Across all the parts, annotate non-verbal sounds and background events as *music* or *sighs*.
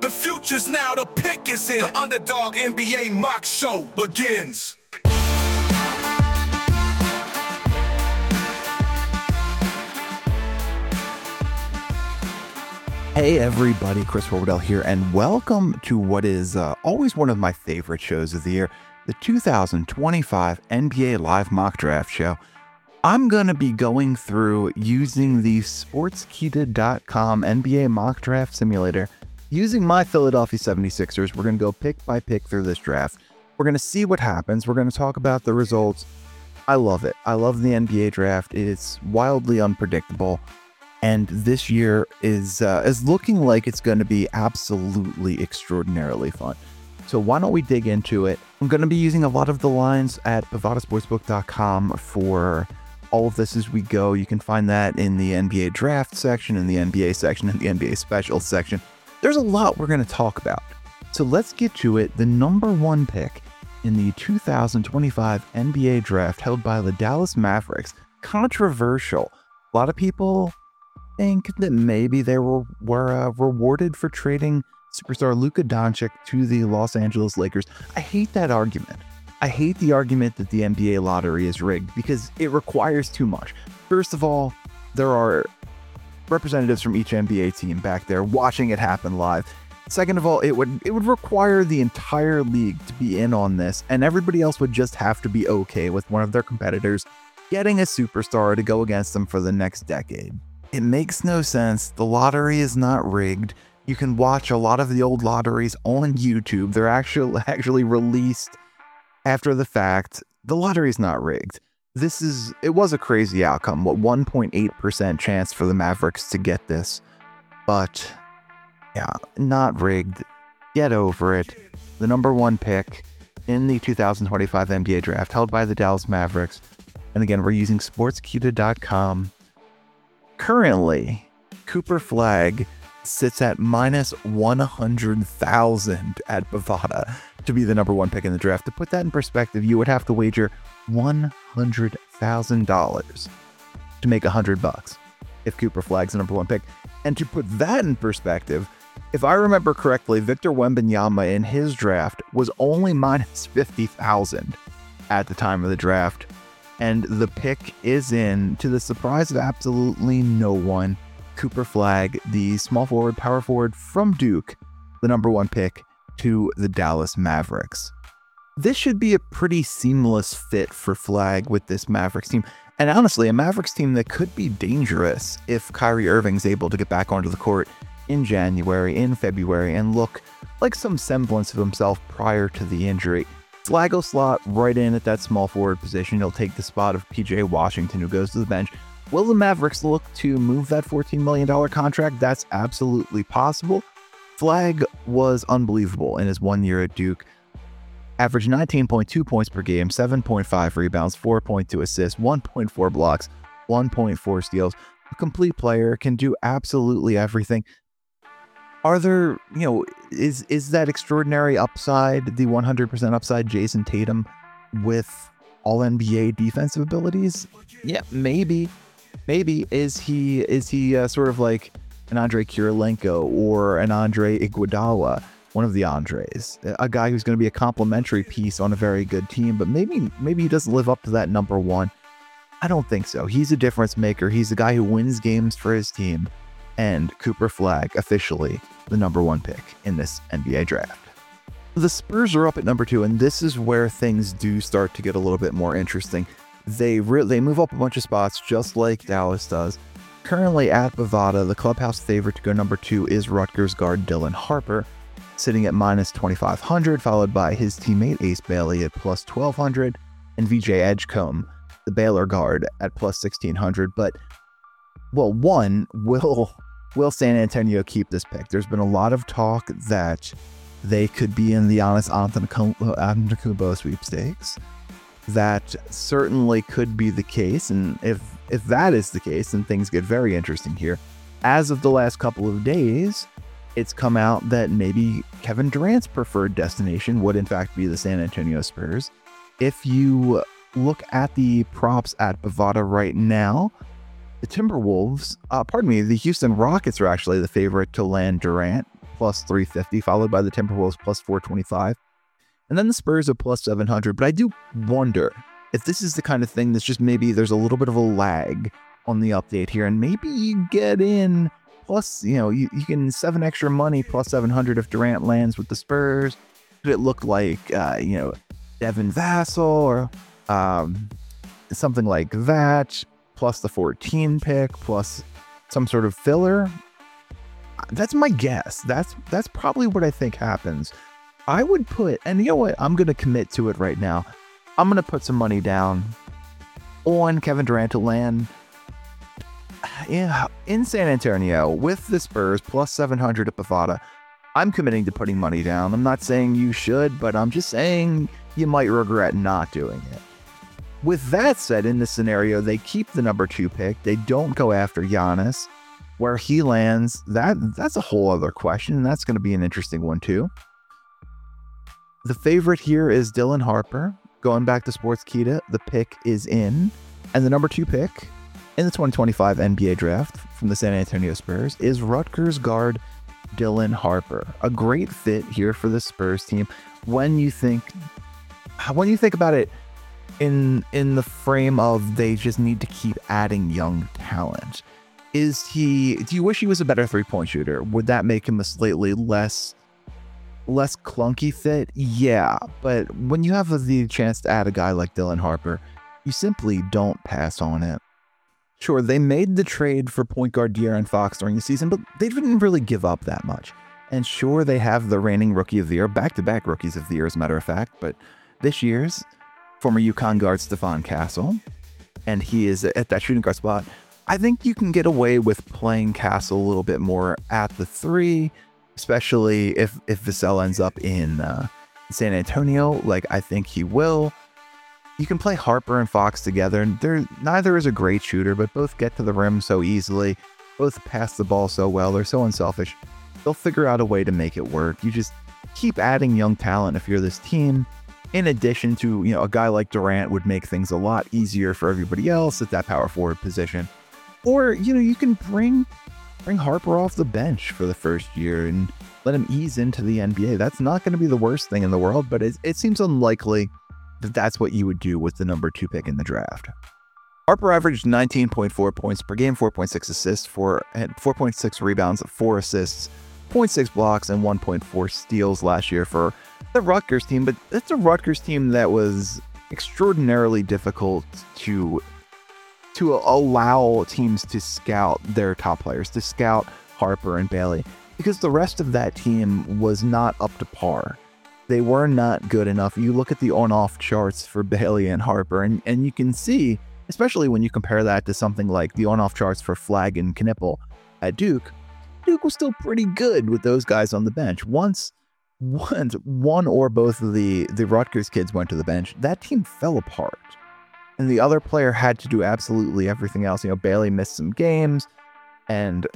The future's now, the pick is in. The underdog NBA mock show begins. Hey everybody, Chris Wardell here, and welcome to what is uh, always one of my favorite shows of the year, the 2025 NBA Live Mock Draft Show. I'm going to be going through using the Sportskeeda.com NBA Mock Draft Simulator using my Philadelphia 76ers. We're going to go pick by pick through this draft. We're going to see what happens. We're going to talk about the results. I love it. I love the NBA draft. It's wildly unpredictable and this year is uh, is looking like it's going to be absolutely extraordinarily fun. So why don't we dig into it? I'm going to be using a lot of the lines at bovadasportsbook.com for all of this as we go. You can find that in the NBA draft section, in the NBA section, in the NBA special section. There's a lot we're going to talk about. So let's get to it. The number one pick in the 2025 NBA draft held by the Dallas Mavericks. Controversial. A lot of people think that maybe they were were uh, rewarded for trading superstar Luka Doncic to the Los Angeles Lakers. I hate that argument. I hate the argument that the NBA lottery is rigged because it requires too much. First of all, there are representatives from each NBA team back there watching it happen live. Second of all, it would it would require the entire league to be in on this, and everybody else would just have to be okay with one of their competitors getting a superstar to go against them for the next decade. It makes no sense. The lottery is not rigged. You can watch a lot of the old lotteries on YouTube. They're actually *laughs* actually released after the fact. The lottery is not rigged. This is it was a crazy outcome. What 1.8% chance for the Mavericks to get this. But yeah, not rigged. Get over it. The number 1 pick in the 2025 NBA draft held by the Dallas Mavericks. And again, we're using sportskeeda.com Currently, Cooper Flagg sits at minus 100,000 at Bovada to be the number one pick in the draft. To put that in perspective, you would have to wager $100,000 to make 100 bucks if Cooper Flagg's the number one pick. And to put that in perspective, if I remember correctly, Victor Wembanyama in his draft was only minus 50,000 at the time of the draft and the pick is in, to the surprise of absolutely no one, Cooper Flagg, the small forward, power forward from Duke, the number one pick to the Dallas Mavericks. This should be a pretty seamless fit for Flagg with this Mavericks team. And honestly, a Mavericks team that could be dangerous if Kyrie Irving's able to get back onto the court in January, in February, and look like some semblance of himself prior to the injury. Flagg will slot right in at that small forward position. He'll take the spot of PJ Washington, who goes to the bench. Will the Mavericks look to move that $14 million contract? That's absolutely possible. Flagg was unbelievable in his one year at Duke. Averaged 19.2 points per game, 7.5 rebounds, 4.2 assists, 1.4 blocks, 1.4 steals. A complete player, can do absolutely everything are there you know is is that extraordinary upside the 100% upside Jayson Tatum with all NBA defensive abilities yeah maybe maybe is he is he uh, sort of like an Andre Kirilenko or an Andre Iguodala one of the Andres a guy who's going to be a complementary piece on a very good team but maybe maybe he doesn't live up to that number 1 I don't think so he's a difference maker he's a guy who wins games for his team and Cooper Flagg officially the number one pick in this NBA draft. The Spurs are up at number two, and this is where things do start to get a little bit more interesting. They they move up a bunch of spots just like Dallas does. Currently at Bovada, the clubhouse favorite to go number two is Rutgers guard Dylan Harper, sitting at minus 2,500, followed by his teammate Ace Bailey at plus 1,200, and VJ Edgecombe, the Baylor guard, at plus 1,600. But, well, one, will will San Antonio keep this pick? There's been a lot of talk that they could be in the Giannis Antetokounmpo sweepstakes. That certainly could be the case, and if if that is the case, then things get very interesting here. As of the last couple of days, it's come out that maybe Kevin Durant's preferred destination would in fact be the San Antonio Spurs. If you look at the props at Bovada right now, the Timberwolves, uh, pardon me, the Houston Rockets are actually the favorite to land Durant, plus 350, followed by the Timberwolves plus 425, and then the Spurs are plus 700. But I do wonder if this is the kind of thing that's just maybe there's a little bit of a lag on the update here, and maybe you get in plus, you know, you, you can seven extra money plus 700 if Durant lands with the Spurs. Could it look like, uh, you know, Devin Vassell or um, something like that, plus the 14 pick, plus some sort of filler? That's my guess. That's that's probably what I think happens. I would put, and you know what? I'm going to commit to it right now. I'm going to put some money down on Kevin Durant to land in San Antonio with the Spurs plus 700 at Bovada. I'm committing to putting money down. I'm not saying you should, but I'm just saying you might regret not doing it. With that said, in this scenario, they keep the number two pick. They don't go after Giannis. Where he lands, that that's a whole other question, and that's going to be an interesting one too. The favorite here is Dylan Harper. Going back to Sports Sportskeeda, the pick is in, and the number two pick in the 2025 NBA draft from the San Antonio Spurs is Rutgers guard Dylan Harper. A great fit here for the Spurs team when you think when you think about it in in the frame of they just need to keep adding young talent. Is he do you wish he was a better three-point shooter? Would that make him a slightly less less clunky fit? Yeah, but when you have the chance to add a guy like Dylan Harper, you simply don't pass on it. Sure, they made the trade for point guard De'Aaron Fox during the season, but they didn't really give up that much. And sure, they have the reigning rookie of the year, back to back rookies of the year, as a matter of fact, but this year's former UConn guard Stephon Castle, and he is at that shooting guard spot. I think you can get away with playing Castle a little bit more at the three, especially if if Vassell ends up in uh, San Antonio, like I think he will. You can play Harper and Fox together, and they're neither is a great shooter, but both get to the rim so easily, both pass the ball so well, they're so unselfish. They'll figure out a way to make it work. You just keep adding young talent if you're this team. In addition to, you know, a guy like Durant would make things a lot easier for everybody else at that power forward position. Or, you know, you can bring bring Harper off the bench for the first year and let him ease into the NBA. That's not going to be the worst thing in the world, but it, it seems unlikely that that's what you would do with the number two pick in the draft. Harper averaged 19.4 points per game, 4.6 assists, 4, 4.6 rebounds, 4 assists, 0.6 blocks, and 1.4 steals last year for the Rutgers team. But it's a Rutgers team that was extraordinarily difficult to to allow teams to scout their top players, to scout Harper and Bailey, because the rest of that team was not up to par. They were not good enough. You look at the on off charts for Bailey and Harper, and, and you can see, especially when you compare that to something like the on off charts for Flagg and Knueppel at Duke, Duke was still pretty good with those guys on the bench. Once once one or both of the, the Rutgers kids went to the bench, that team fell apart and the other player had to do absolutely everything else. You know, Bailey missed some games, and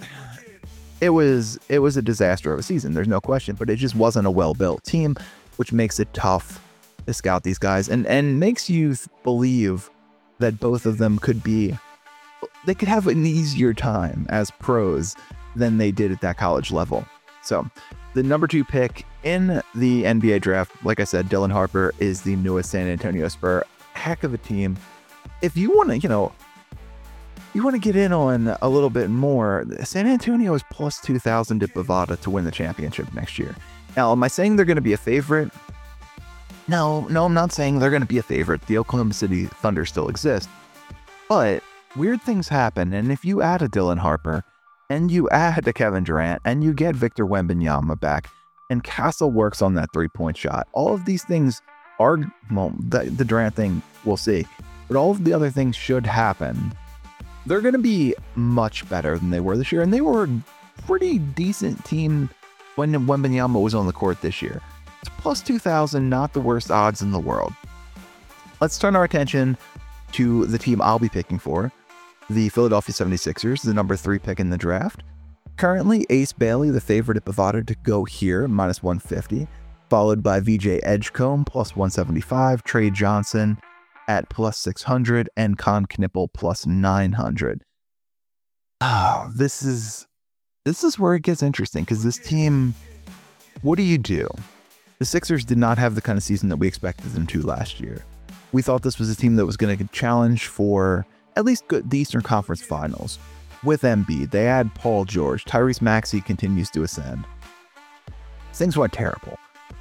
it was it was a disaster of a season. There's no question, but it just wasn't a well built team, which makes it tough to scout these guys and and makes you believe that both of them could be they could have an easier time as pros than they did at that college level. So, the number two pick in the NBA draft, like I said, Dylan Harper is the newest San Antonio Spur. Heck of a team if you want to, you know, you want to get in on a little bit more, San Antonio is plus 2,000 at Bovada to win the championship next year. Now, am I saying they're going to be a favorite? No, no, I'm not saying they're going to be a favorite. The Oklahoma City Thunder still exist. But weird things happen, and if you add a Dylan Harper, and you add a Kevin Durant, and you get Victor Wembanyama back, and Castle works on that three point shot, all of these things are, well, the, the Durant thing, we'll see but all of the other things should happen. They're going to be much better than they were this year, and they were a pretty decent team when Wembanyama was on the court this year. It's plus 2,000, not the worst odds in the world. Let's turn our attention to the team I'll be picking for, the Philadelphia 76ers, the number three pick in the draft. Currently, Ace Bailey, the favorite at Bovada to go here, minus 150, followed by VJ Edgecombe, plus 175, Tre Johnson, at plus 600 and Kon Knueppel plus 900. Oh, this is this is where it gets interesting because this team what do you do? The Sixers did not have the kind of season that we expected them to last year. We thought this was a team that was going to challenge for at least good, the Eastern Conference Finals. With Embiid, they add Paul George. Tyrese Maxey continues to ascend. Things went terrible,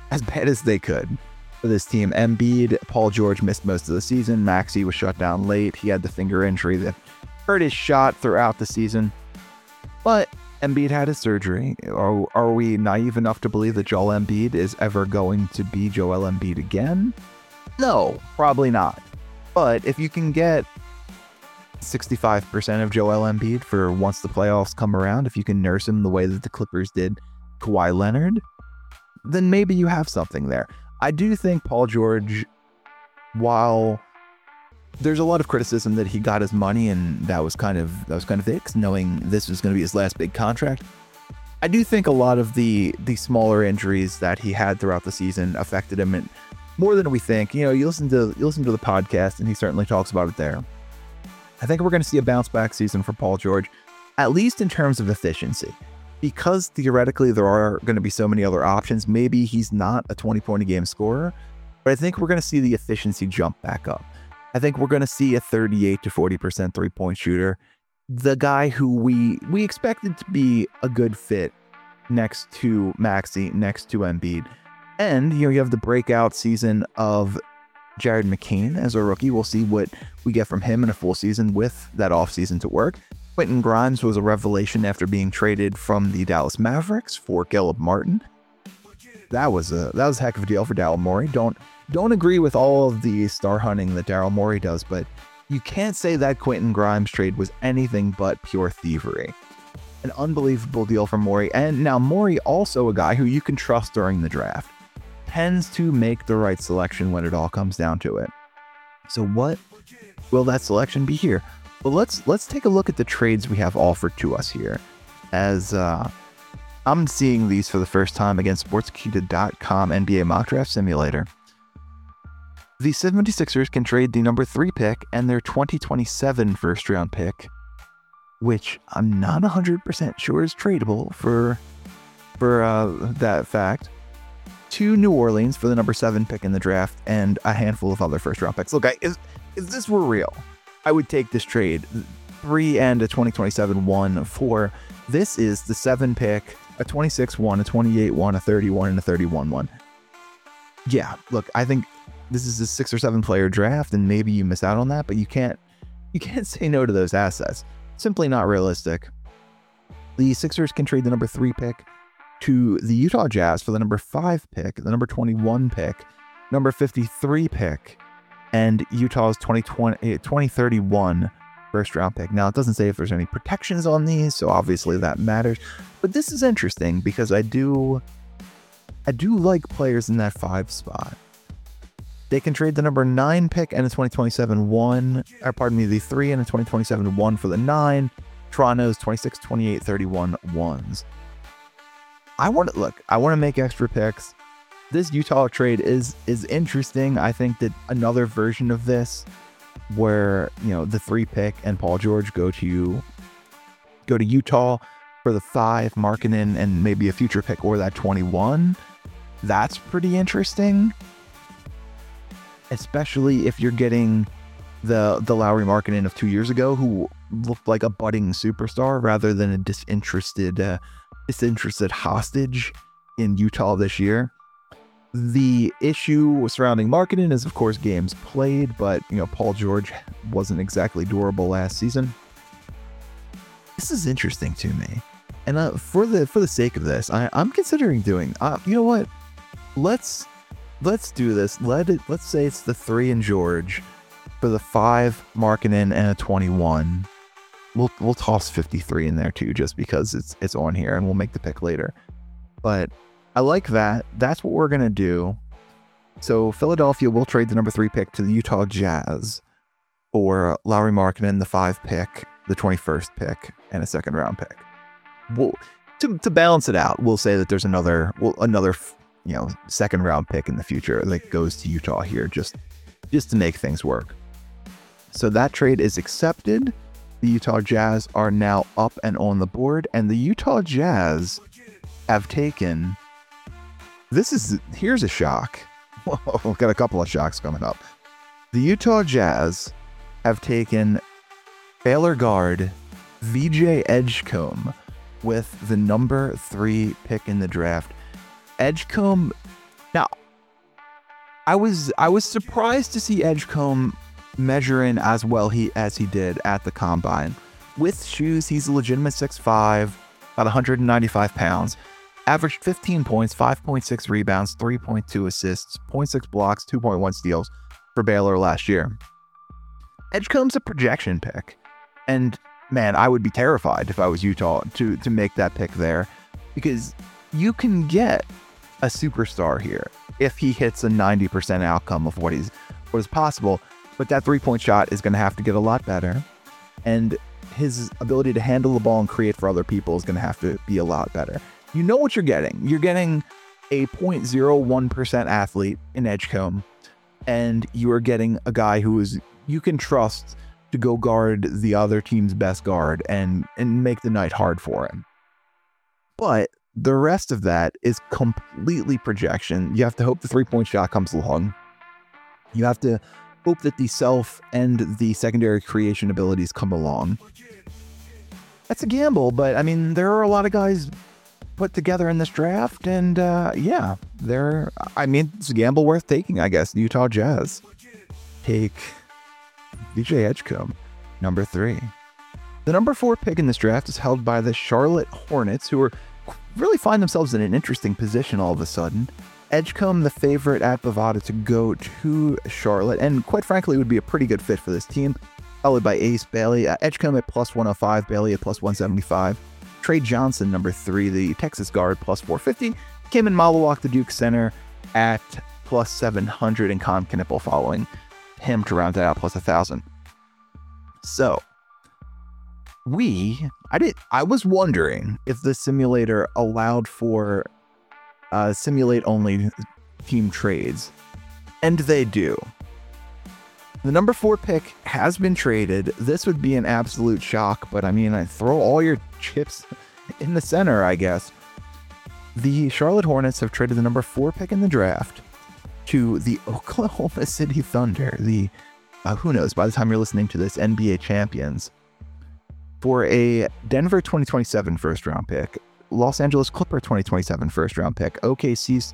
as bad as they could for this team. Embiid, Paul George missed most of the season. Maxey was shut down late. He had the finger injury that hurt his shot throughout the season. But Embiid had his surgery. Are, are we naive enough to believe that Joel Embiid is ever going to be Joel Embiid again? No, probably not. But if you can get 65% of Joel Embiid for once the playoffs come around, if you can nurse him the way that the Clippers did Kawhi Leonard, then maybe you have something there. I do think Paul George, while there's a lot of criticism that he got his money and that was kind of that was kind of it, knowing this was going to be his last big contract. I do think a lot of the the smaller injuries that he had throughout the season affected him and more than we think. You know, you listen to you listen to the podcast and he certainly talks about it there. I think we're going to see a bounce back season for Paul George, at least in terms of efficiency. Because theoretically there are going to be so many other options, maybe he's not a 20 point a game scorer, but I think we're going to see the efficiency jump back up. I think we're going to see a 38 to 40% three point shooter. The guy who we we expected to be a good fit next to Maxey, next to Embiid. And you know, you have the breakout season of Jared McCain as a rookie. We'll see what we get from him in a full season with that offseason to work. Quentin Grimes was a revelation after being traded from the Dallas Mavericks for Caleb Martin. That was a that was a heck of a deal for Daryl Morey. Don't don't agree with all of the star hunting that Daryl Morey does, but you can't say that Quentin Grimes trade was anything but pure thievery. An unbelievable deal for Morey, and now Morey also a guy who you can trust during the draft tends to make the right selection when it all comes down to it. So what will that selection be here? Well, let's let's take a look at the trades we have offered to us here. As uh, I'm seeing these for the first time against Sportskeeda.com NBA Mock Draft Simulator. The 76ers can trade the number three pick and their 2027 first round pick, which I'm not 100% sure is tradable for for uh, that fact to New Orleans for the number seven pick in the draft and a handful of other first round picks. Look, I, is, if this were real, I would take this trade. Three and a 2027 one for this is the seven pick, a 26 one, a 28 one, a 31, and a 31 one. Yeah, look, I think this is a six or seven player draft, and maybe you miss out on that, but you can't you can't *laughs* say no to those assets. Simply not realistic. The Sixers can trade the number three pick to the Utah Jazz for the number five pick, the number 21 pick, number 53 pick, and Utah's 2020, 2031 eh, first round pick. Now, it doesn't say if there's any protections on these, so obviously that matters. But this is interesting because I do I do like players in that five spot. They can trade the number nine pick and a 2027 one, or pardon me, the three and a 2027 one for the nine. Toronto's 26, 28, 31 ones. I want to look. I want to make extra picks. This Utah trade is is interesting. I think that another version of this, where you know the three pick and Paul George go to go to Utah for the five, Markkanen, and maybe a future pick or that twenty one. That's pretty interesting, especially if you're getting the the Lauri Markkanen of two years ago, who looked like a budding superstar rather than a disinterested uh, disinterested hostage in Utah this year. The issue surrounding Markkanen is, of course, games played, but you know Paul George wasn't exactly durable last season. This is interesting to me, and uh, for the for the sake of this, I, I'm considering doing. Uh, you know what? Let's let's do this. Let it. Let's say it's the three and George for the five Markkanen and a 21 we'll we'll toss 53 in there too, just because it's it's on here, and we'll make the pick later. But I like that. That's what we're gonna do. So Philadelphia will trade the number three pick to the Utah Jazz for Lauri Markkanen, the five pick, the 21st pick, and a second round pick. We'll, to to balance it out, we'll say that there's another well another you know second round pick in the future that goes to Utah here, just just to make things work. So that trade is accepted the Utah Jazz are now up and on the board, and the Utah Jazz have taken this is here's a shock. *laughs* We've got a couple of shocks coming up. The Utah Jazz have taken Baylor guard VJ Edgecombe with the number three pick in the draft. Edgecombe. Now, I was I was surprised to see Edgecombe measuring as well he as he did at the combine. With shoes, he's a legitimate 6'5", about 195 pounds. Averaged 15 points, 5.6 rebounds, 3.2 assists, 0.6 blocks, 2.1 steals for Baylor last year. Edgecombe's a projection pick. And man, I would be terrified if I was Utah to to make that pick there because you can get a superstar here if he hits a 90% outcome of what he's what is possible, but that three-point shot is going to have to get a lot better and his ability to handle the ball and create for other people is going to have to be a lot better. You know what you're getting. You're getting a 0.01% athlete in Edgecombe and you are getting a guy who is you can trust to go guard the other team's best guard and and make the night hard for him. But the rest of that is completely projection. You have to hope the three-point shot comes along. You have to hope that the self and the secondary creation abilities come along. That's a gamble, but I mean, there are a lot of guys put together in this draft, and uh, yeah, there. I mean, it's a gamble worth taking, I guess. Utah Jazz take VJ Edgecombe, number three. The number four pick in this draft is held by the Charlotte Hornets, who are really find themselves in an interesting position all of a sudden. Edgecombe, the favorite at Bovada to go to Charlotte, and quite frankly, would be a pretty good fit for this team. Followed by Ace Bailey, uh, Edgecombe at plus 105, Bailey at plus 175. Tre Johnson, number three, the Texas guard, plus 450. Kim Maluach, the Duke center, at plus 700, and Kon Knueppel following him to round that out, plus 1,000. So, we, I did, I was wondering if the simulator allowed for uh, simulate only team trades, and they do. The number four pick has been traded. This would be an absolute shock, but I mean, I throw all your chips in the center, I guess. The Charlotte Hornets have traded the number four pick in the draft to the *laughs* Oklahoma City Thunder, the uh, who knows by the time you're listening to this NBA champions, for a Denver 2027 first round pick, Los Angeles Clipper 2027 first round pick, OKC's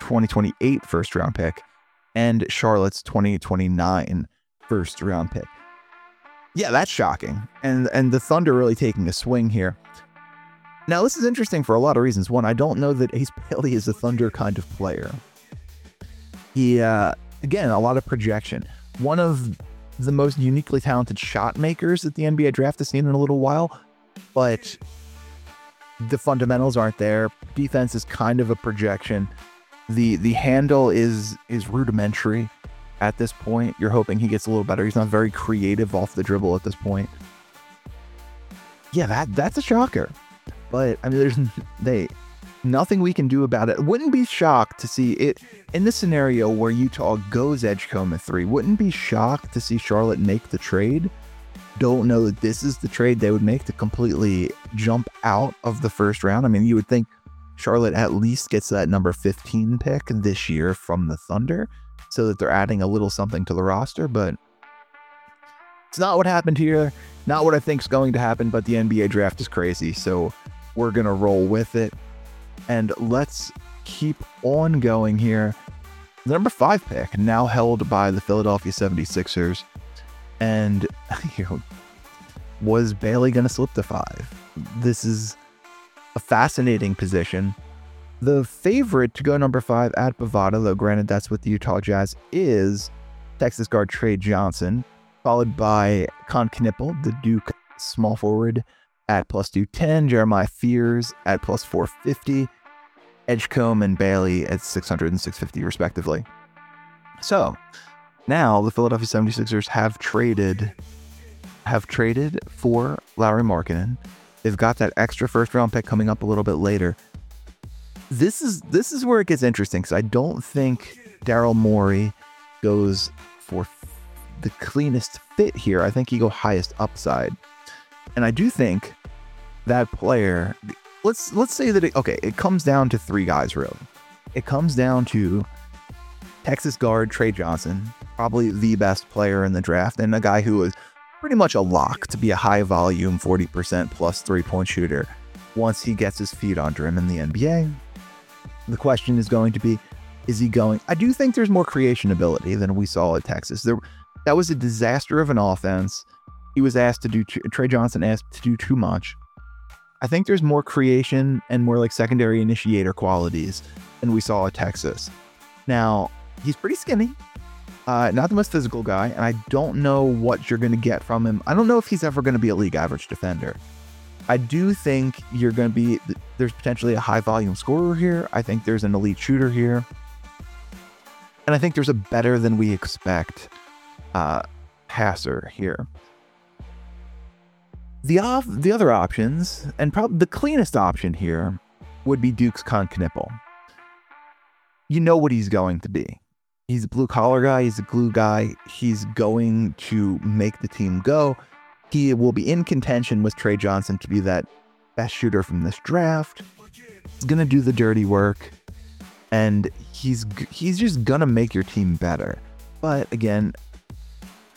2028 first round pick, and Charlotte's 2029 first round pick. Yeah, that's shocking. And and the Thunder really taking a swing here. Now, this is interesting for a lot of reasons. One, I don't know that Ace Bailey is a Thunder kind of player. He, uh, again, a lot of projection. One of the most uniquely talented shot makers that the NBA draft has seen in a little while, but the fundamentals aren't there. Defense is kind of a projection. The the handle is is rudimentary at this point. You're hoping he gets a little better. He's not very creative off the dribble at this point. Yeah, that that's a shocker. But I mean, there's they nothing we can do about it. Wouldn't be shocked to see it in the scenario where Utah goes Edgecombe at three. Wouldn't be shocked to see Charlotte make the trade. Don't know that this is the trade they would make to completely jump out of the first round. I mean, you would think Charlotte at least gets that number 15 pick this year from the Thunder so that they're adding a little something to the roster, but it's not what happened here. Not what I think is going to happen, but the NBA draft is crazy. So we're going to roll with it. And let's keep on going here. The number five pick, now held by the Philadelphia 76ers. And *laughs* you know, was Bailey going to slip to five? This is a fascinating position. The favorite to go number five at Bovada, though granted that's what the Utah Jazz is, Texas guard Tre Johnson, followed by Kon Knueppel, the Duke small forward, at plus 210, Jeremiah Fears at plus 450, Edgecombe and Bailey at 600 and 650, respectively. So now the Philadelphia 76ers have traded have traded for Lauri Markkanen. They've got that extra first round pick coming up a little bit later. This is this is where it gets interesting because I don't think Daryl Morey goes for the cleanest fit here. I think he go highest upside, and I do think that player let's let's say that it, okay, it comes down to three guys really. it comes down to Texas guard Tre Johnson, probably the best player in the draft, and a guy who was pretty much a lock to be a high volume 40% plus three point shooter once he gets his feet under him in the NBA. The question is going to be is he going? I do think there's more creation ability than we saw at Texas. There, that was a disaster of an offense. He was asked to do, Tre Johnson asked to do too much. I think there's more creation and more like secondary initiator qualities than we saw at Texas. Now, he's pretty skinny, uh, not the most physical guy, and I don't know what you're going to get from him. I don't know if he's ever going to be a league average defender. I do think you're going to be, there's potentially a high volume scorer here. I think there's an elite shooter here. And I think there's a better than we expect uh, passer here. The off, the other options, and probably the cleanest option here, would be Dukes Kon Knueppel. You know what he's going to be. He's a blue collar guy. He's a glue guy. He's going to make the team go. He will be in contention with Tre Johnson to be that best shooter from this draft. He's gonna do the dirty work, and he's he's just gonna make your team better. But again,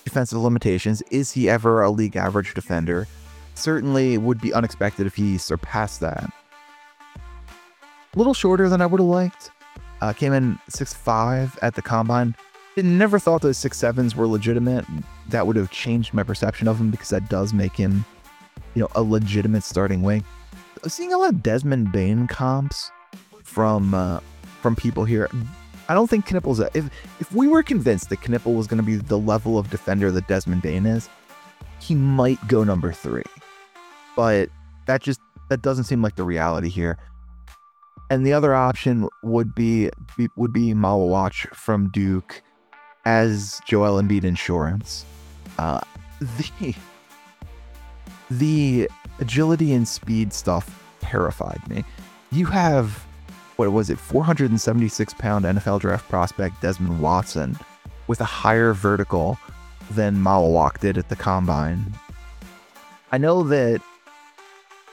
defensive limitations. Is he ever a league average defender? Certainly would be unexpected if he surpassed that. A little shorter than I would have liked. Uh, came in six five at the combine. Never thought those six sevens were legitimate. That would have changed my perception of him because that does make him, you know, a legitimate starting wing. Seeing a lot of Desmond Bane comps from uh, from people here. I don't think Knueppel's a, if if we were convinced that Knipple was going to be the level of defender that Desmond Bane is, he might go number three. But that just that doesn't seem like the reality here and the other option would be, be would be Maluach from Duke as Joel Embiid insurance. Uh, the the agility and speed stuff terrified me. You have what was it, 476 pound NFL draft prospect Desmond Watson with a higher vertical than Maluach did at the combine. I know that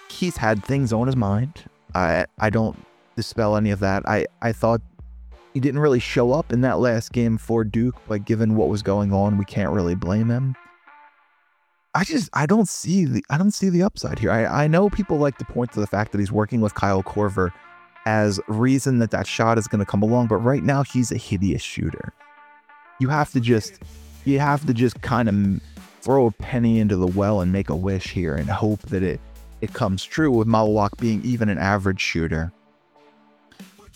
he's had things on his mind. I I don't dispel any of that. I, I thought he didn't really show up in that last game for Duke, but given what was going on, we can't really blame him. I just I don't see the I don't see the upside here. I, I know people like to point to the fact that he's working with Kyle Korver as reason that that shot is going to come along, but right now he's a hideous shooter. You have to just you have to just kind of throw a penny into the well and make a wish here and hope that it it comes true with Maluach being even an average shooter.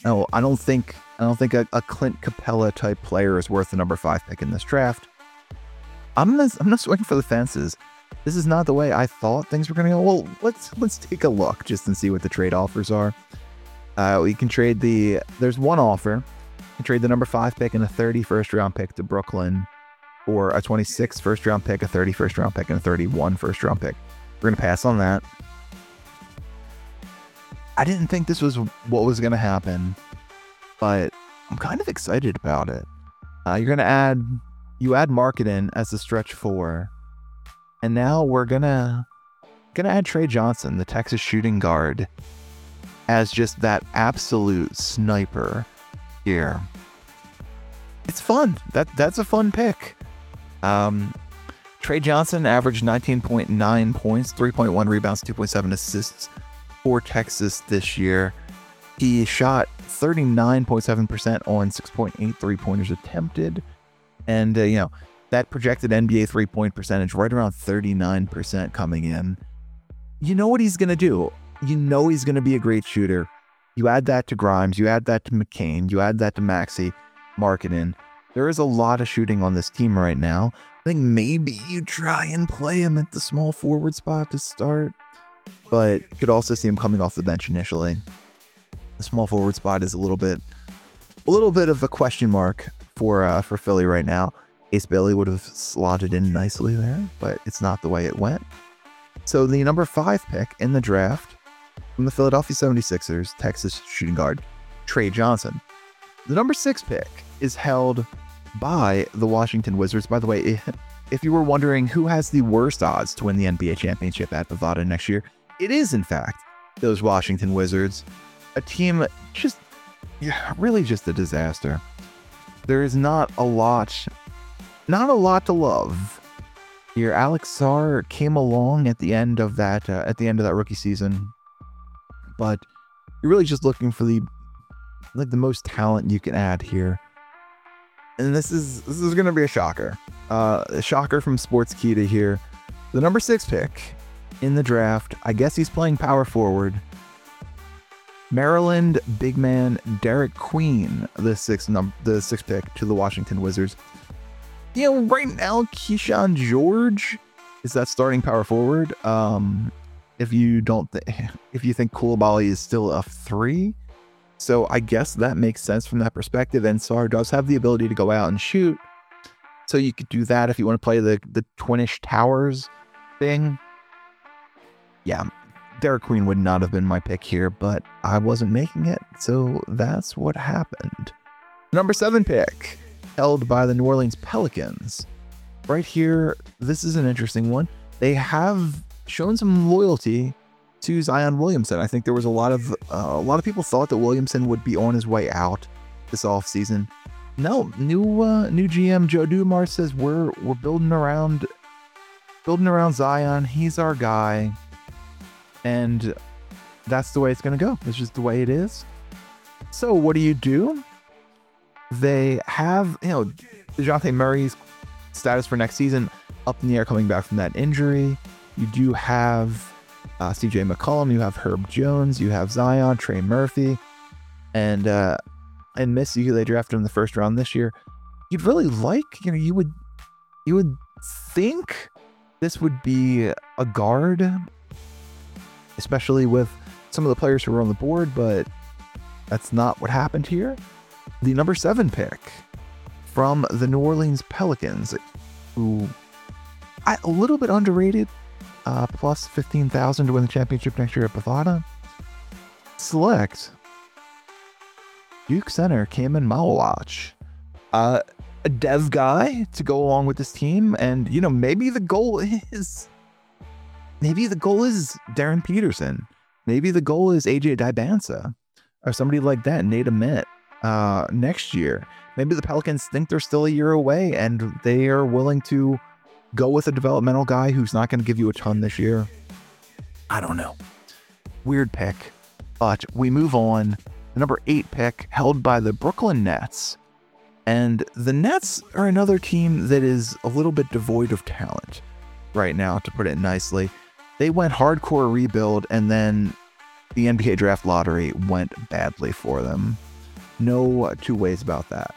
No, I don't think I don't think a, a, Clint Capela type player is worth the number five pick in this draft. I'm not I'm not swinging for the fences. This is not the way I thought things were going to go. Well, let's let's take a look just and see what the trade offers are. Uh, we can trade the there's one offer. You trade the number five pick and a 30 first round pick to Brooklyn, or a 26 first round pick, a 30 first round pick, and a 31 first round pick. We're gonna pass on that. I didn't think this was what was going to happen, but I'm kind of excited about it. Uh, you're going to add, you add Markkanen as the stretch four, and now we're gonna gonna add Tre Johnson, the Texas shooting guard, as just that absolute sniper here. It's fun. That that's a fun pick. Um, Tre Johnson averaged 19.9 points, 3.1 rebounds, 2.7 assists for Texas this year. He shot 39.7% on 6.8 three pointers attempted. And, uh, you know, that projected NBA three point percentage right around 39% coming in. You know what he's going to do. You know he's going to be a great shooter. You add that to Grimes, you add that to McCain, you add that to Maxey, Markkanen. There is a lot of shooting on this team right now. I think maybe you try and play him at the small forward spot to start but could also see him coming off the bench initially. The small forward spot is a little bit, a little bit of a question mark for uh, for Philly right now. Ace Bailey would have slotted in nicely there, but it's not the way it went. So the number five pick in the draft from the Philadelphia 76ers, Texas shooting guard, Tre Johnson. The number six pick is held by the Washington Wizards. By the way, if you were wondering who has the worst odds to win the NBA championship at Bovada next year, it is, in fact, those Washington Wizards, a team just yeah, really just a disaster. There is not a lot, not a lot to love here. Alex Sarr came along at the end of that uh, at the end of that rookie season, but you're really just looking for the like the most talent you can add here. And this is this is going to be a shocker, uh, a shocker from Sports Sportskeeda here. The number six pick in the draft. I guess he's playing power forward. Maryland big man Derek Queen, the sixth num- the sixth pick to the Washington Wizards. You know, right now, Kyshawn George is that starting power forward. Um, if you don't, th- *laughs* if you think Coulibaly is still a three, so I guess that makes sense from that perspective. And Sarr does have the ability to go out and shoot, so you could do that if you want to play the the Twinish Towers thing. Yeah, Derek Queen would not have been my pick here, but I wasn't making it, so that's what happened. Number seven pick, held by the New Orleans Pelicans. Right here, this is an interesting one. They have shown some loyalty to Zion Williamson. I think there was a lot of uh, a lot of people thought that Williamson would be on his way out this offseason. No, new uh, new GM Joe Dumars says we're we're building around building around Zion. He's our guy and that's the way it's going to go. It's just the way it is. So, what do you do? They have, you know, DeJounte Murray's status for next season up in the air coming back from that injury. You do have uh, CJ McCollum, you have Herb Jones, you have Zion, Trey Murphy, and uh, and Missi, who they drafted in the first round this year. You'd really like, you know, you would you would think this would be a guard especially with some of the players who were on the board, but that's not what happened here. The number seven pick from the New Orleans Pelicans, who I, a little bit underrated, uh, plus 15,000 to win the championship next year at Bovada. Select Duke Center Khaman Maluach. Uh, a dev guy to go along with this team. And, you know, maybe the goal is maybe the goal is Darryn Peterson. Maybe the goal is AJ Dybantsa or somebody like that, Nate Ament, uh, next year. Maybe the Pelicans think they're still a year away and they are willing to go with a developmental guy who's not going to give you a ton this year. I don't know. Weird pick. But we move on. The number eight pick held by the Brooklyn Nets. And the Nets are another team that is a little bit devoid of talent right now, to put it nicely they went hardcore rebuild and then the NBA draft lottery went badly for them. No two ways about that.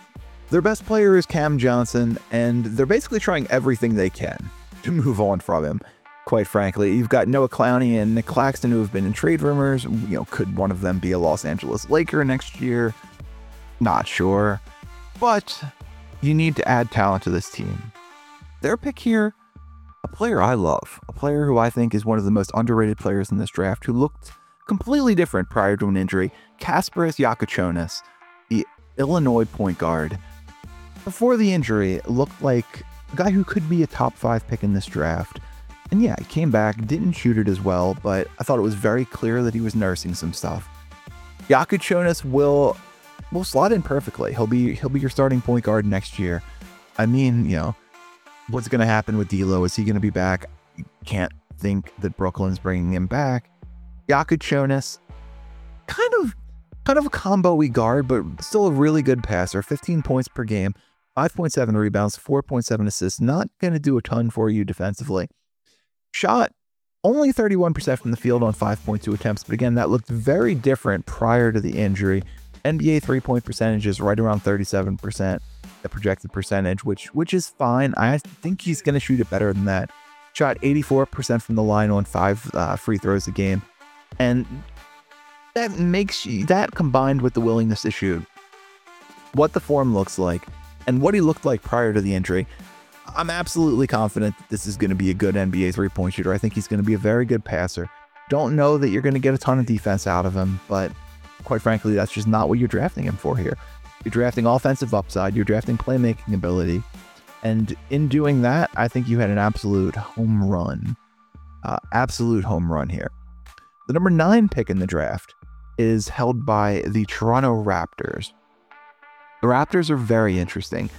Their best player is Cam Johnson, and they're basically trying everything they can to move on from him. Quite frankly, you've got Noah Clowney and Nick Claxton who have been in trade rumors. You know, could one of them be a Los Angeles Laker next year? Not sure. But you need to add talent to this team. Their pick here a player I love, a player who I think is one of the most underrated players in this draft, who looked completely different prior to an injury, Kasparas Jakučionis, the Illinois point guard. Before the injury, looked like a guy who could be a top five pick in this draft. And yeah, he came back, didn't shoot it as well, but I thought it was very clear that he was nursing some stuff. Jakučionis will will slot in perfectly. He'll be he'll be your starting point guard next year. I mean, you know, what's going to happen with D'Lo? Is he going to be back? Can't think that Brooklyn's bringing him back. Jakučionis, kind of, kind of a combo-y guard, but still a really good passer. 15 points per game, 5.7 rebounds, 4.7 assists. Not going to do a ton for you defensively. Shot only 31% from the field on 5.2 attempts, but again, that looked very different prior to the injury. NBA three point percentage is right around 37% the projected percentage, which which is fine. I think he's going to shoot it better than that. Shot 84% from the line on five uh, free throws a game, and that makes you that combined with the willingness to shoot, what the form looks like, and what he looked like prior to the injury. I'm absolutely confident that this is going to be a good NBA three point shooter. I think he's going to be a very good passer. Don't know that you're going to get a ton of defense out of him, but quite frankly, that's just not what you're drafting him for here. You're drafting offensive upside, you're drafting playmaking ability. And in doing that, I think you had an absolute home run. Uh, absolute home run here. The number nine pick in the draft is held by the Toronto Raptors. The Raptors are very interesting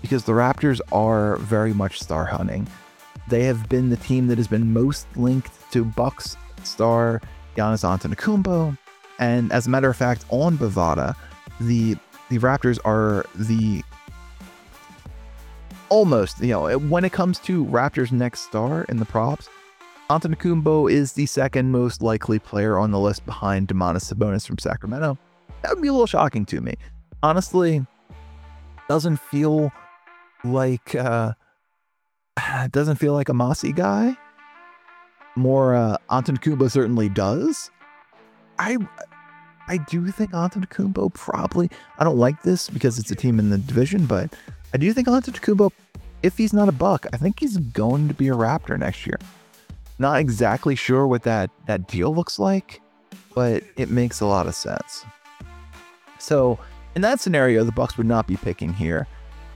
because the Raptors are very much star hunting. They have been the team that has been most linked to Bucks star Giannis Antetokounmpo, and as a matter of fact, on Bovada, the the Raptors are the almost you know when it comes to Raptors next star in the props, Antetokounmpo is the second most likely player on the list behind Domantas Sabonis from Sacramento. That would be a little shocking to me. Honestly, doesn't feel like uh *sighs* doesn't feel like a Masai guy. More uh Antetokounmpo certainly does. I I do think Antetokounmpo probably I don't like this because it's a team in the division, but I do think Antetokounmpo if he's not a buck, I think he's going to be a Raptor next year. Not exactly sure what that that deal looks like, but it makes a lot of sense. So, in that scenario, the Bucks would not be picking here,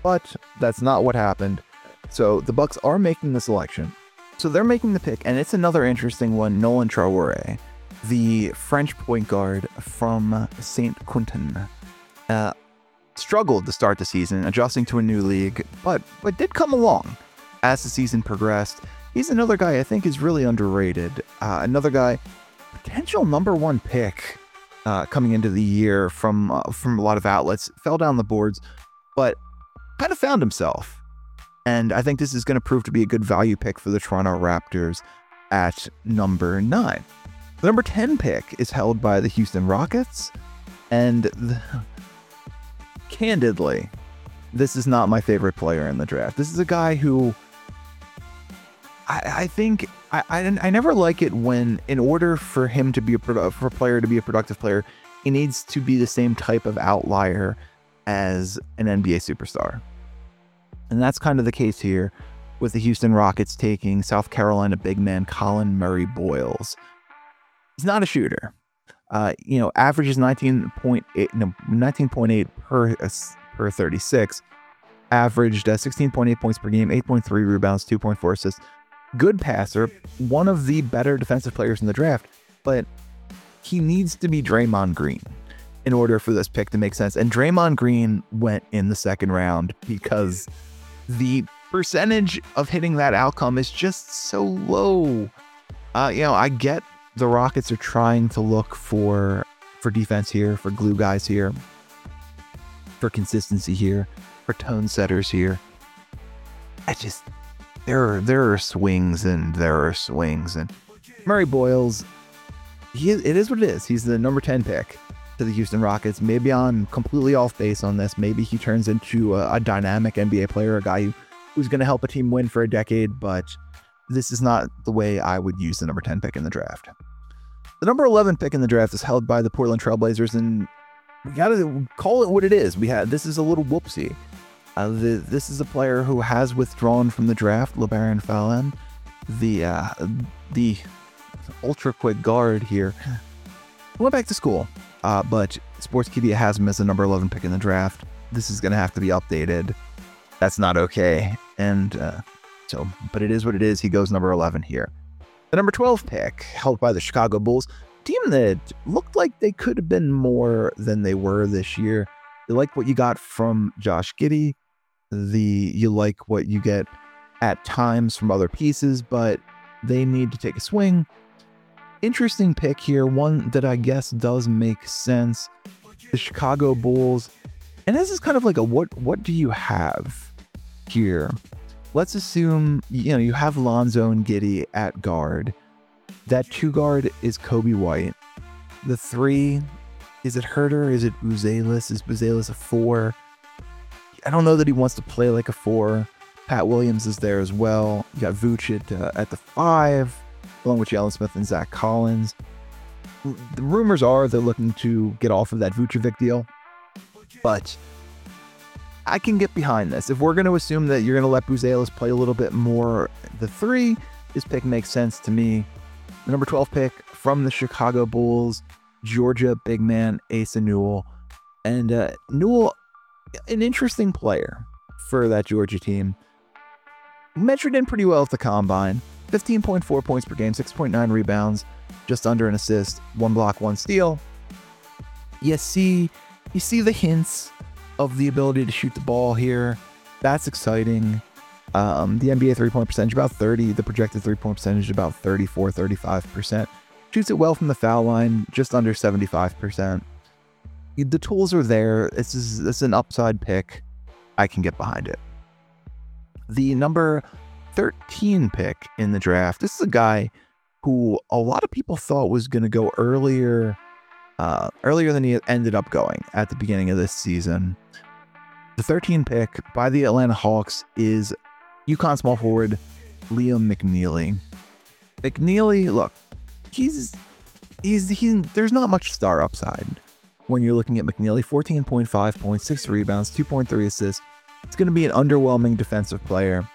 but that's not what happened. So, the Bucks are making the selection. So, they're making the pick, and it's another interesting one, Nolan Traore, the French point guard from Saint Quentin. Uh, struggled to start the season, adjusting to a new league, but but did come along as the season progressed. He's another guy I think is really underrated. Uh, another guy, potential number one pick uh, coming into the year from uh, from a lot of outlets. Fell down the boards, but kind of found himself. And I think this is going to prove to be a good value pick for the Toronto Raptors at number nine. The number 10 pick is held by the Houston Rockets. And the, *laughs* candidly, this is not my favorite player in the draft. This is a guy who I, I think I, I, I never like it when, in order for him to be a for a player to be a productive player, he needs to be the same type of outlier as an NBA superstar. And that's kind of the case here with the Houston Rockets taking South Carolina big man Collin Murray Boyles. He's not a shooter. Uh, you know, averages 19.8, no, 19.8 per, uh, per 36. Averaged uh, 16.8 points per game, 8.3 rebounds, 2.4 assists good passer, one of the better defensive players in the draft, but he needs to be Draymond Green in order for this pick to make sense. And Draymond Green went in the second round because the percentage of hitting that outcome is just so low. Uh, you know, I get the Rockets are trying to look for for defense here, for glue guys here, for consistency here, for tone setters here. I just there are there are swings and there are swings and Murray Boyles he it is what it is. He's the number 10 pick to the Houston Rockets. Maybe I'm completely off base on this. Maybe he turns into a, a dynamic NBA player, a guy who, who's going to help a team win for a decade, but this is not the way I would use the number 10 pick in the draft. The number 11 pick in the draft is held by the Portland Trailblazers and we got to call it what it is. We had this is a little whoopsie. Uh, the, this is a player who has withdrawn from the draft, Labaron Philon, the uh, the ultra quick guard here. *laughs* Went back to school, uh, but Sportskeeda has him as the number 11 pick in the draft. This is going to have to be updated. That's not okay. And uh, so, but it is what it is. He goes number 11 here. The number 12 pick, held by the Chicago Bulls, team that looked like they could have been more than they were this year. You like what you got from Josh Giddey the you like what you get at times from other pieces, but they need to take a swing. Interesting pick here, one that I guess does make sense. The Chicago Bulls, and this is kind of like a what what do you have here? Let's assume you know you have Lonzo and Giddey at guard. That two guard is Coby White. The three, is it Huerter? Is it Buzelis? Is Buzelis a four? I don't know that he wants to play like a four. Pat Williams is there as well. You got Vucevic uh, at the five, along with Jalen Smith and Zach Collins. The rumors are they're looking to get off of that Vucevic deal, but I can get behind this. If we're going to assume that you're going to let Buzelis play a little bit more, the three, this pick makes sense to me. The number 12 pick from the Chicago Bulls, Georgia big man Asa Newell. And uh, Newell, an interesting player for that Georgia team. Measured in pretty well at the combine 15.4 points per game, 6.9 rebounds, just under an assist, one block, one steal. you see you see the hints of the ability to shoot the ball here. That's exciting. Um, the NBA three point percentage about 30, the projected three point percentage about 34, 35%. Shoots it well from the foul line, just under 75%. The tools are there. This is this is an upside pick. I can get behind it. The number 13 pick in the draft. This is a guy who a lot of people thought was going to go earlier uh, earlier than he ended up going at the beginning of this season. The 13 pick by the Atlanta Hawks is UConn small forward Liam McNeely. McNeely, look, he's he's he. There's not much star upside when you're looking at McNeely. 14.5 points, six rebounds, 2.3 assists. It's going to be an underwhelming defensive player.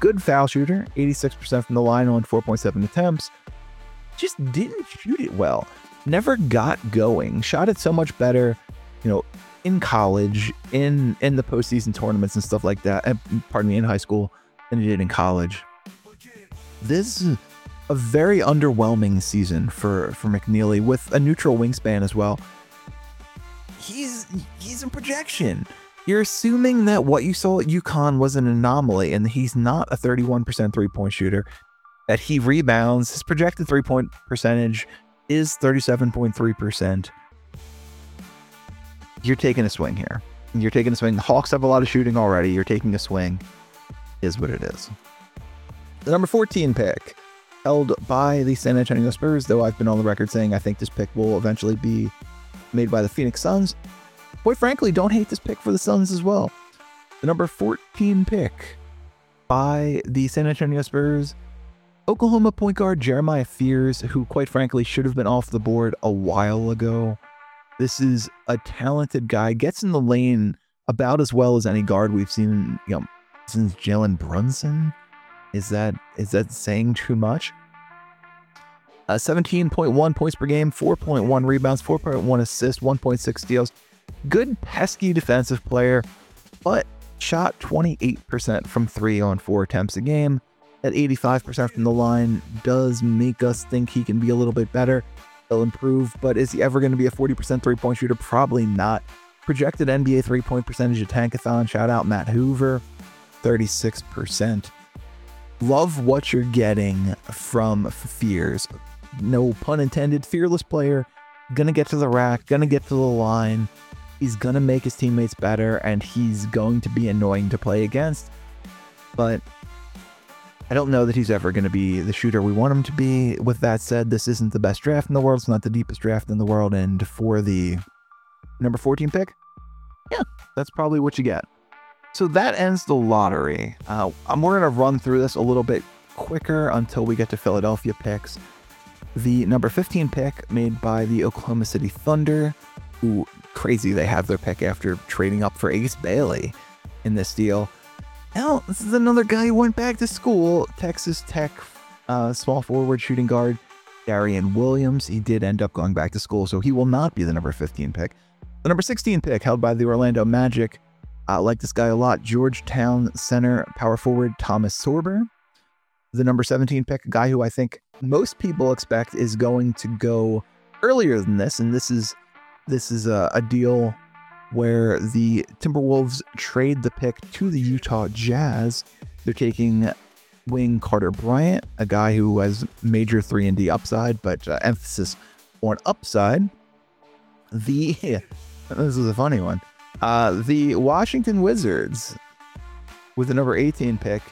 Good foul shooter, 86% from the line on 4.7 attempts. Just didn't shoot it well never got going. Shot it so much better, you know, in college, in in the postseason tournaments and stuff like that. And pardon me, in high school, than he did in college. This is a very underwhelming season for for McNeely with a neutral wingspan as well. He's he's in projection. You're assuming that what you saw at UConn was an anomaly and he's not a 31% three point shooter. That he rebounds, his projected three point percentage is 37.3%. You're taking a swing here. You're taking a swing. The Hawks have a lot of shooting already. You're taking a swing. Is what it is. The number 14 pick, held by the San Antonio Spurs, though I've been on the record saying I think this pick will eventually be made by the Phoenix Suns. Quite frankly, don't hate this pick for the Suns as well. The number 14 pick by the San Antonio Spurs Oklahoma point guard Jeremiah Fears, who quite frankly should have been off the board a while ago. This is a talented guy, gets in the lane about as well as any guard we've seen, you know, since Jalen Brunson. Is that is that saying too much? Uh, 17.1 points per game, 4.1 rebounds, 4.1 assists, 1.6 steals. Good pesky defensive player, but shot 28% from three on four attempts a game at 85% from the line does make us think he can be a little bit better. He'll improve, but is he ever going to be a 40% three point shooter? Probably not. Projected NBA three point percentage at Tankathon. Shout out Matt Hoover, 36%. Love what you're getting from Fears. No pun intended. Fearless player. Gonna get to the rack, gonna get to the line. He's gonna make his teammates better, and he's going to be annoying to play against. But I don't know that he's ever going to be the shooter we want him to be. With that said, this isn't the best draft in the world. It's not the deepest draft in the world. And for the number 14 pick, yeah, that's probably what you get. So that ends the lottery. Uh, I'm we're going to run through this a little bit quicker until we get to Philadelphia picks. The number 15 pick made by the Oklahoma City Thunder, who crazy they have their pick after trading up for Ace Bailey in this deal. Hell, this is another guy who went back to school. Texas Tech uh, small forward shooting guard Darrion Williams. He did end up going back to school, so he will not be the number 15 pick. The number 16 pick held by the Orlando Magic. I uh, like this guy a lot. Georgetown center power forward Thomas Sorber. The number 17 pick, a guy who I think most people expect is going to go earlier than this, and this is this is a, a deal where the Timberwolves trade the pick to the Utah Jazz. They're taking wing Carter Bryant, a guy who has major 3 and D upside, but uh, emphasis on upside. The *laughs* this is a funny one. Uh, the Washington Wizards with the number 18 pick.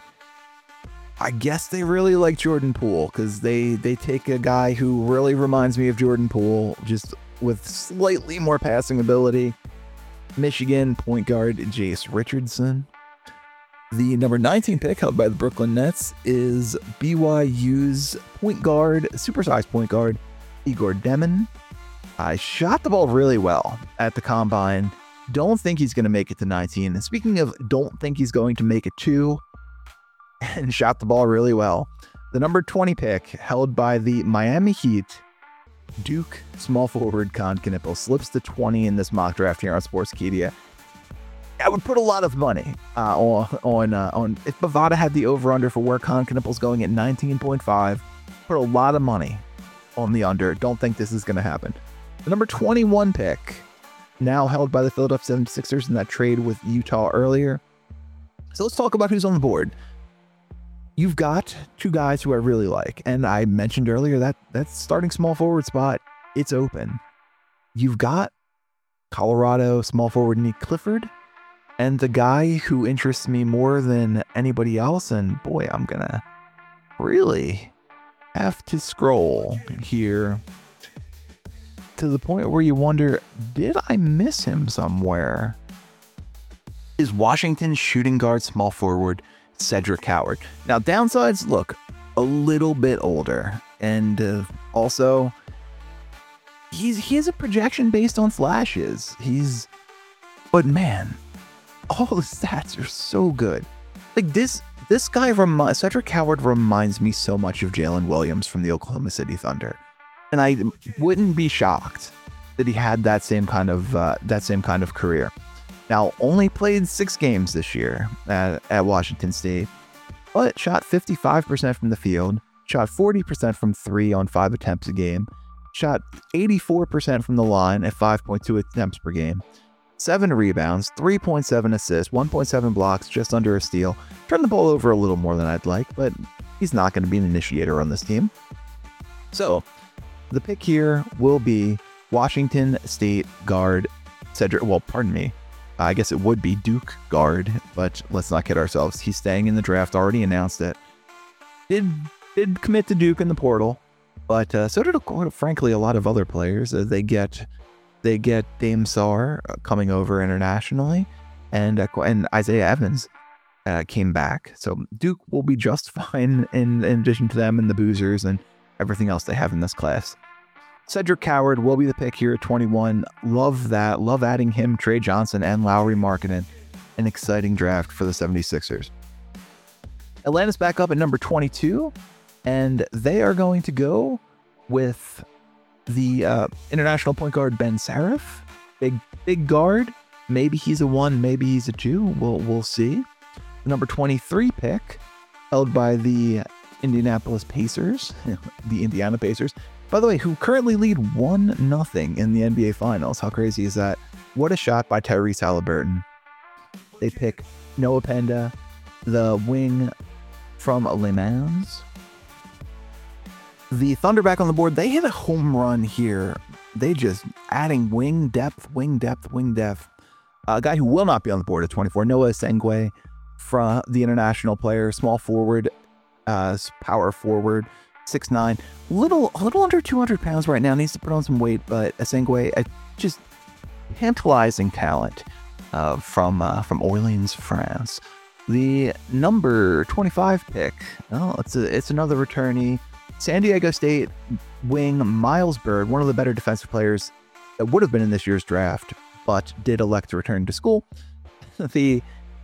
I guess they really like Jordan Poole because they they take a guy who really reminds me of Jordan Poole, just with slightly more passing ability. Michigan point guard Jase Richardson. The number 19 pick held by the Brooklyn Nets is BYU's point guard, supersized point guard, Igor Demin. I shot the ball really well at the combine. Don't think he's going to make it to 19. And speaking of don't think he's going to make it to, *laughs* and shot the ball really well. The number 20 pick held by the Miami Heat Duke small forward Kon Knueppel slips to 20 in this mock draft here on Sportskeeda. I would put a lot of money uh, on on uh, on if Bovada had the over under for where Kon Knueppel's going at 19.5. Put a lot of money on the under. Don't think this is going to happen. The number 21 pick, now held by the Philadelphia 76ers in that trade with Utah earlier. So let's talk about who's on the board. You've got two guys who I really like, and I mentioned earlier that that starting small forward spot, it's open. You've got Colorado small forward Nique Clifford, and the guy who interests me more than anybody else, and boy, I'm gonna really have to scroll here to the point where you wonder, did I miss him somewhere? Is Washington shooting guard small forward Cedric Coward. Now, downsides look a little bit older, and uh, also he's he has a projection based on flashes. He's, but man, all the stats are so good. Like this this guy remi- Cedric Coward reminds me so much of Jalen Williams from the Oklahoma City Thunder, and I wouldn't be shocked that he had that same kind of uh, that same kind of career. Now, only played six games this year at, at Washington State, but shot 55% from the field, shot 40% from three on five attempts a game, shot 84% from the line at 5.2 attempts per game, seven rebounds, 3.7 assists, 1.7 blocks, just under a steal. Turned the ball over a little more than I'd like, but he's not going to be an initiator on this team. So, the pick here will be Washington State guard Cedric. Well, pardon me, I guess it would be Duke guard, but let's not kid ourselves. He's staying in the draft. Already announced it. Did did commit to Duke in the portal, but uh, so did quite frankly a lot of other players. Uh, they get they get Dame Sarr uh, coming over internationally, and uh, and Isaiah Evans uh, came back. So Duke will be just *laughs* fine in, in addition to them and the Boozers and everything else they have in this class. Cedric Coward will be the pick here at 21. Love that. Love adding him, Tre Johnson, and Lauri Markkanen. An exciting draft for the 76ers. Atlanta's back up at number 22, and they are going to go with the uh, international point guard Ben Saraf. Big, big guard. Maybe he's a one, maybe he's a two. We'll, we'll see. The number 23 pick, held by the Indianapolis Pacers, *laughs* the Indiana Pacers, by the way, who currently lead 1 nothing in the NBA Finals. How crazy is that? What a shot by Tyrese Haliburton. They pick Noah Penda, the wing from Le Mans. The Thunder back on the board. They hit a home run here. They just adding wing depth, wing depth, wing depth. A guy who will not be on the board at 24, Noa Essengue, from the international player, small forward, uh, power forward six nine, little a little under 200 pounds right now. Needs to put on some weight, but Essengue, uh, just tantalizing talent uh, from uh, from Orleans, France. The number 25 pick, oh, it's a, it's another returnee. San Diego State wing Miles Byrd, one of the better defensive players that would have been in this year's draft, but did elect to return to school. *laughs* the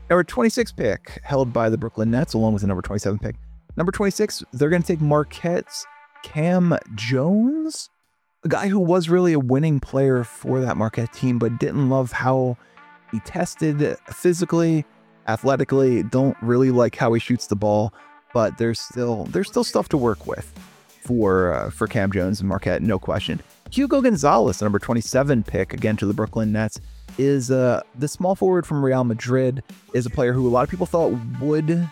number 26 pick held by the Brooklyn Nets, along with the number 27 pick, Number 26, they're going to take Marquette's Kam Jones, a guy who was really a winning player for that Marquette team, but didn't love how he tested physically, athletically. Don't really like how he shoots the ball, but there's still there's still stuff to work with for uh, for Kam Jones and Marquette, no question. Hugo Gonzalez, number 27 pick again to the Brooklyn Nets, is uh, the small forward from Real Madrid. Is a player who a lot of people thought would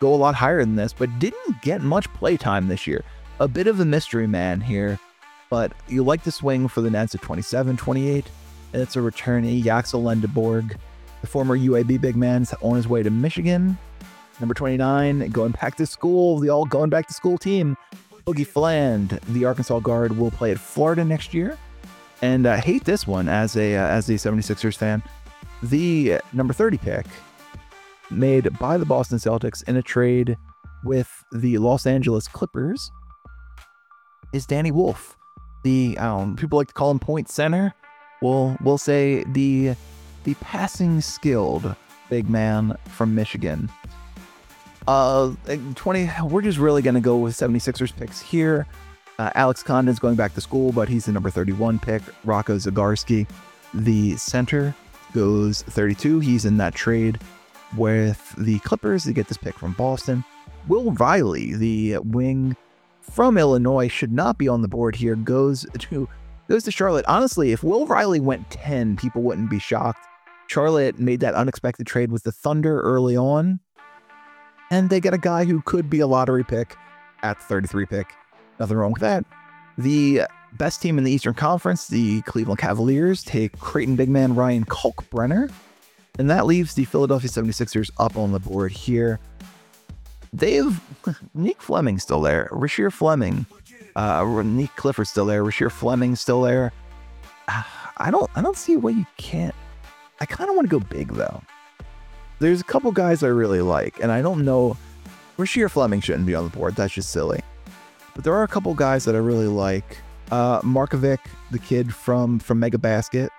go a lot higher than this, but didn't get much playtime this year. A bit of a mystery man here, but you like the swing for the Nets at 27, 28. And it's a returnee, Yaxel Lendeborg, the former UAB big man, on his way to Michigan. Number 29, going back to school, the all going back to school team. Boogie Fland, the Arkansas guard, will play at Florida next year. And I uh, hate this one as a uh, as the 76ers fan. The number 30 pick made by the Boston Celtics in a trade with the Los Angeles Clippers is Danny Wolf. The um, people like to call him point center. We'll we'll say the the passing skilled big man from Michigan. Uh, 20. We're just really gonna go with 76ers picks here. Uh, Alex Condon's going back to school, but he's the number 31 pick. Rocco Zikarsky, the center, goes 32. He's in that trade with the Clippers to get this pick from Boston. Will Riley, the wing from Illinois, should not be on the board here, goes to goes to Charlotte. Honestly, if Will Riley went 10, people wouldn't be shocked. Charlotte made that unexpected trade with the Thunder early on, and they get a guy who could be a lottery pick at 33 pick. Nothing wrong with that. The best team in the Eastern Conference, the Cleveland Cavaliers, take Creighton big man Ryan Kalkbrenner, and that leaves the Philadelphia 76ers up on the board here. They've *laughs* Nick Fleming still there, Rasheer Fleming, uh, Nique Clifford still there, Rasheer Fleming still there. *sighs* I don't, I don't see why you can't. I kind of want to go big though. There's a couple guys I really like, and I don't know. Rasheer Fleming shouldn't be on the board. That's just silly. But there are a couple guys that I really like. Uh, Markovic, the kid from from Mega Basket,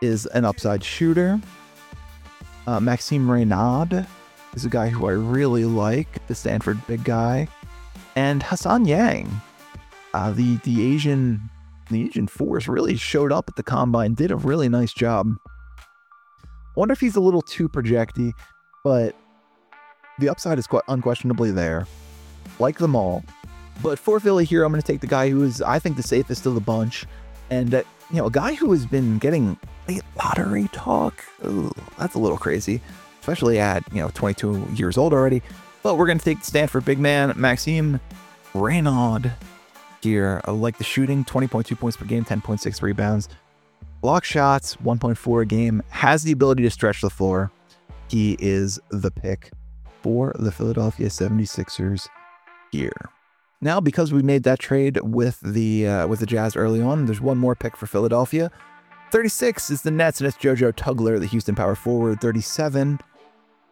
is an upside shooter. Uh, Maxime Reynaud is a guy who I really like, the Stanford big guy, and Hansen Yang, uh, the the Asian the Asian force really showed up at the combine, did a really nice job. Wonder if he's a little too projecty, but the upside is quite unquestionably there. Like them all, but for Philly here, I'm going to take the guy who is, I think, the safest of the bunch, and you know, a guy who has been getting late lottery talk. Ooh, that's a little crazy, especially at you know 22 years old already. But we're going to take the Stanford big man, Maxime Reynaud here. I like the shooting, 20.2 points per game, 10.6 rebounds, block shots, 1.4 a game. Has the ability to stretch the floor. He is the pick for the Philadelphia 76ers here. Now, because we made that trade with the uh, with the Jazz early on, there's one more pick for Philadelphia. 36 is the Nets, and it's JoJo Tugler, the Houston power forward. 37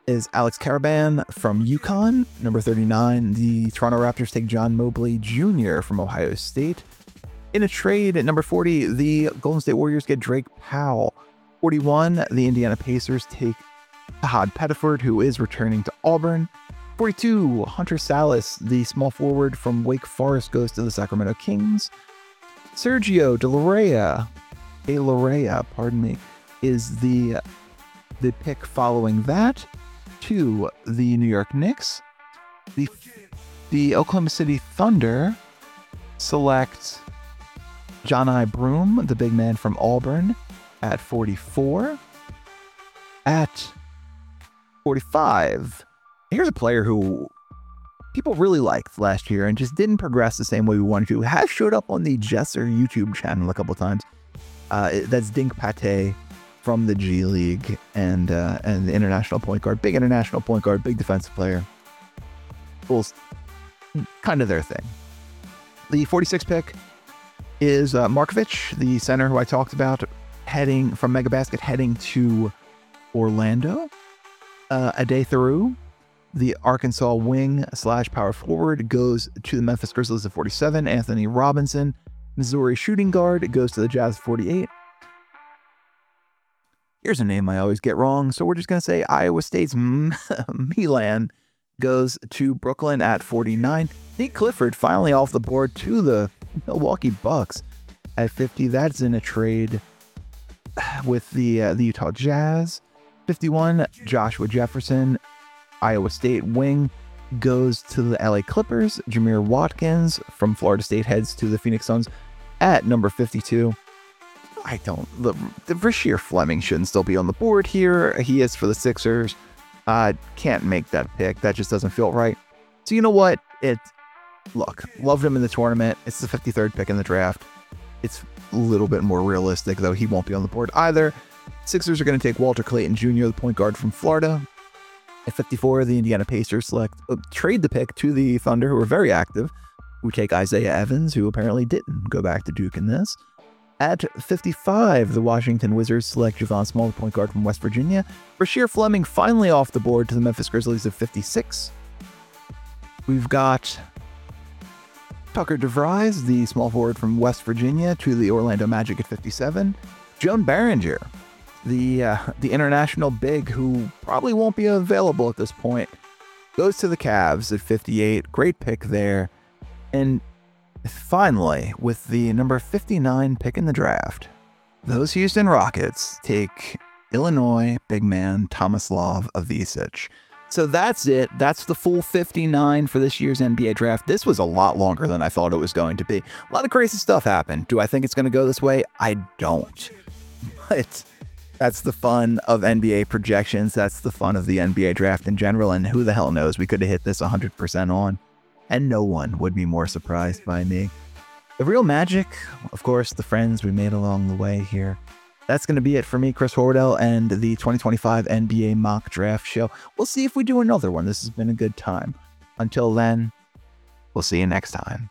is Alex Karaban from UConn. Number 39, the Toronto Raptors take John Mobley Jr. from Ohio State. In a trade at number 40, the Golden State Warriors get Drake Powell. 41, the Indiana Pacers take Tahaad Pettiford, who is returning to Auburn. 42, Hunter Sallis, the small forward from Wake Forest, goes to the Sacramento Kings. Sergio De Larrea, De pardon me, is the the pick following that to the New York Knicks. The the Oklahoma City Thunder select Johni Broom, the big man from Auburn, at 44. At 45, here's a player who people really liked last year and just didn't progress the same way we wanted to. Has showed up on the Jesser YouTube channel a couple times. Uh, that's Dink Pate from the G League and uh, and the international point guard, big international point guard, big defensive player. Bulls, kind of their thing. The 46 pick is uh, Markovic, the center who I talked about, heading from Mega Basket, heading to Orlando. Uh, day Thiero, the Arkansas wing slash power forward goes to the Memphis Grizzlies at 47. Anthony Robinson, Missouri shooting guard, goes to the Jazz 48. Here's a name I always get wrong, so we're just going to say Iowa State's *laughs* Milan goes to Brooklyn at 49. Nate Clifford finally off the board to the Milwaukee Bucks at 50. That's in a trade *sighs* with the uh, the Utah Jazz. 51, Joshua Jefferson Iowa State wing goes to the LA Clippers. Jamir Watkins from Florida State heads to the Phoenix Suns at number 52. I don't. The, the Fleming shouldn't still be on the board here. He is for the Sixers. I uh, can't make that pick. That just doesn't feel right. So you know what? It. Look, loved him in the tournament. It's the 53rd pick in the draft. It's a little bit more realistic, though. He won't be on the board either. Sixers are going to take Walter Clayton Jr., the point guard from Florida. At 54, the Indiana Pacers select uh, trade the pick to the Thunder, who are very active. We take Isaiah Evans, who apparently didn't go back to Duke in this. At 55, the Washington Wizards select Javon Small, point guard from West Virginia. Rasheer Fleming finally off the board to the Memphis Grizzlies at 56. We've got Tucker DeVries, the small forward from West Virginia, to the Orlando Magic at 57. Joan Beringer, the uh, the international big who probably won't be available at this point goes to the Cavs at 58. Great pick there. And finally, with the number 59 pick in the draft, those Houston Rockets take Illinois big man Tomislav Ivisic. So that's it. That's the full 59 for this year's NBA draft. This was a lot longer than I thought it was going to be. A lot of crazy stuff happened. Do I think it's going to go this way? I don't. *laughs* But that's the fun of NBA projections. That's the fun of the NBA draft in general. And who the hell knows? We could have hit this 100% on, and no one would be more surprised by me. The real magic, of course, the friends we made along the way here. That's going to be it for me, Chris Horwedel, and the 2025 NBA Mock Draft Show. We'll see if we do another one. This has been a good time. Until then, we'll see you next time.